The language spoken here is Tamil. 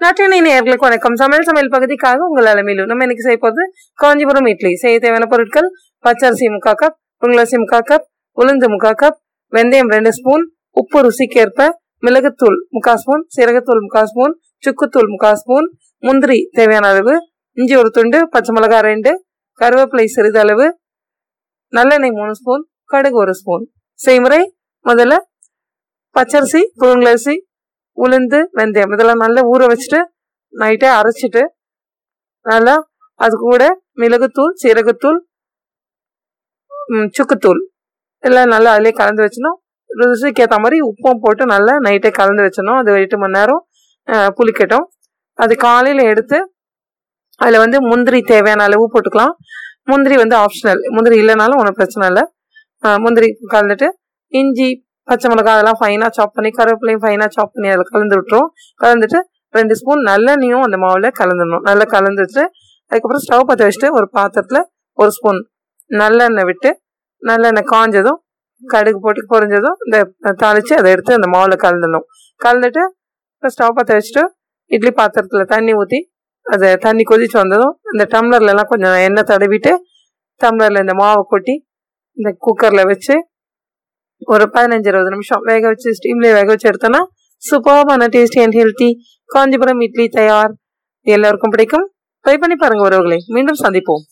நாட்டினை நேர்களுக்கு வணக்கம். சமையல் சமையல் பகுதிக்காக உங்கள் அலமையிலும் நம்ம இன்னைக்கு செய்ய போது காஞ்சிபுரம் இட்லி. செய்ய தேவையான பொருட்கள் பச்சரிசி முக்கா கப் புங்கலரிசி முக்கா கப் உளுந்து முக்கா கப் வெந்தயம் ரெண்டு ஸ்பூன் உப்பு ருசிக்கேற்ப மிளகுத்தூள் முக்கா ஸ்பூன் சீரகத்தூள் முக்கா ஸ்பூன் சுக்குத்தூள் முக்கா ஸ்பூன் முந்திரி தேவையான அளவு இஞ்சி ஒரு துண்டு பச்சை மிளகாய் ரெண்டு கருவேப்பிலை சிறிதளவு நல்லெண்ணெய் மூணு ஸ்பூன் கடுகு ஒரு ஸ்பூன் செய்முறை முதல்ல பச்சரிசி புழுங்கலரிசி உளுந்து வெந்தயம். இதெல்லாம் நல்லா ஊற வச்சுட்டு நைட்டே அரைச்சிட்டு நல்லா அது கூட மிளகுத்தூள் சீரகத்தூள் சுக்குத்தூள். எல்லாம் நல்லா அதிலே கலந்து வச்சணும் ருசிக்கு ஏற்ற மாதிரி உப்பும் போட்டு நல்லா நைட்டே கலந்து வச்சணும் அது எட்டு மணி நேரம் புளிக்கட்டும். அது காலையில் எடுத்து அதில் வந்து முந்திரி தேவையான அளவு போட்டுக்கலாம். முந்திரி வந்து ஆப்ஷனல் முந்திரி இல்லைனாலும் ஒன்றும் பிரச்சனை இல்லை. முந்திரி கலந்துட்டு இஞ்சி பச்சை மிளகாய் அதெல்லாம் ஃபைனாக சாப் பண்ணி கருவேப்பிலையும் ஃபைனாக சாப் பண்ணி அதில் கலந்து விட்டுரும். கலந்துட்டு ரெண்டு ஸ்பூன் நல்லெண்ணையும் அந்த மாவில் கலந்துடணும். நல்லா கலந்துட்டு அதுக்கப்புறம் ஸ்டவ் பற்ற வச்சுட்டு ஒரு பாத்திரத்தில் ஒரு ஸ்பூன் நல்லெண்ணெய் விட்டு நல்லெண்ணெய் காஞ்சதும் கடுகு போட்டு பொறிஞ்சதும் இந்த தாளித்து அதை எடுத்து அந்த மாவில் கலந்துடணும். கலந்துட்டு இப்போ ஸ்டவ் பற்ற வச்சுட்டு இட்லி பாத்திரத்தில் தண்ணி ஊற்றி அதை தண்ணி கொதிச்சு வந்ததும் இந்த டம்ளர்லலாம் கொஞ்சம் எண்ணெய் தடவிட்டு டம்ளரில் இந்த மாவை கொட்டி இந்த குக்கரில் வச்சு ஒரு பதினஞ்சு இருபது நிமிஷம். வேக வச்சு ஸ்டீம்லேயே வேக வச்சு எடுத்தோன்னா சூப்பர்பான tasty and healthy Kanchipuram idli தயார். எல்லாருக்கும் பிடிக்கும். ட்ரை பண்ணி பாருங்க உறவுகளை. மீண்டும் சந்திப்போம்.